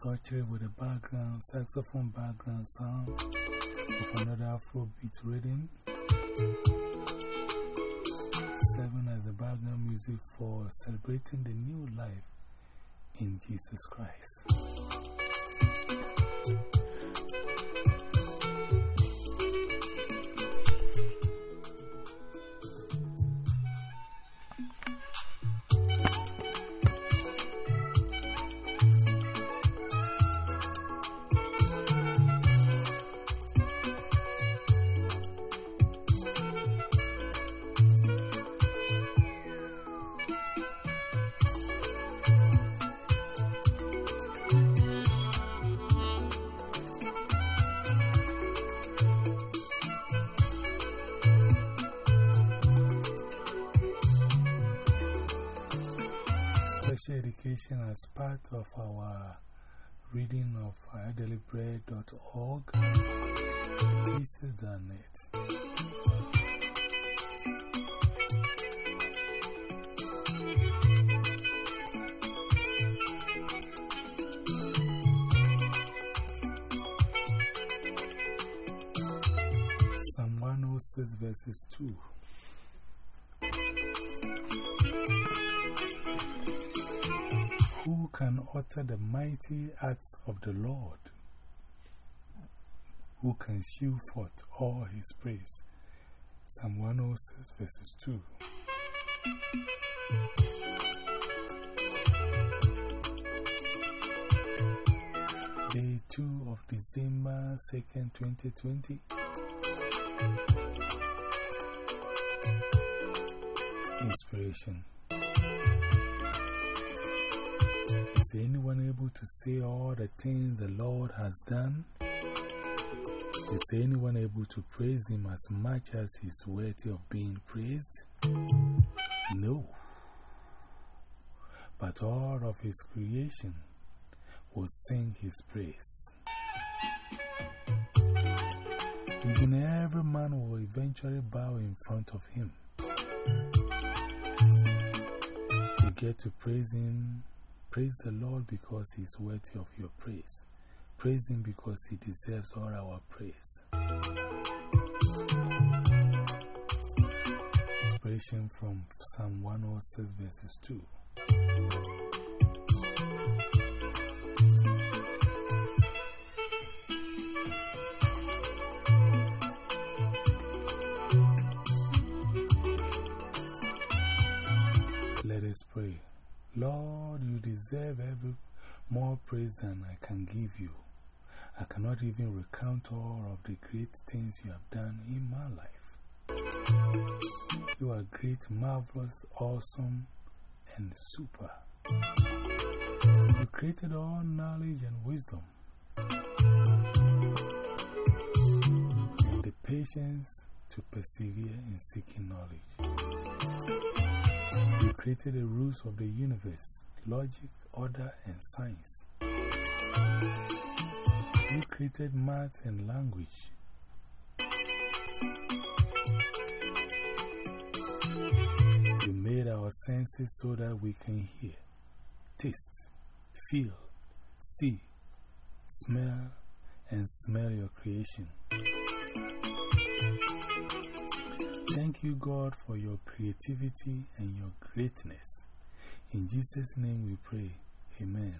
Distorted with a background, saxophone background sound of another Afrobeat rhythm. Seven as a background music for celebrating the new life in Jesus Christ. Special education as part of our reading of idlybread.org. Pieces.net. Psalm 106 verses 2. Who can utter the mighty acts of the Lord? Who can shew forth all his praise? Psalm 106 verses 2. Day 2 of December 2nd, 2020. Inspiration. Is anyone able to say all the things the Lord has done? Is anyone able to praise Him as much as He's worthy of being praised? No. But all of His creation will sing His praise. Even every man will eventually bow in front of Him. You get to praise Him Praise the Lord because He is worthy of your praise. Praise Him because He deserves all our praise. Inspiration from Psalm 106, verses 2. Let us pray. Lord, you deserve every more praise than I can give you. I cannot even recount all of the great things you have done in my life. You are great, marvelous, awesome, and super. You created all knowledge and wisdom, and the patience to persevere in seeking knowledge. You created the rules of the universe, logic, order, and science. You created math and language. You made our senses so that we can hear, taste, feel, see, smell, and smell your creation. Thank you, God, for your creativity and your greatness. In Jesus' name we pray. Amen.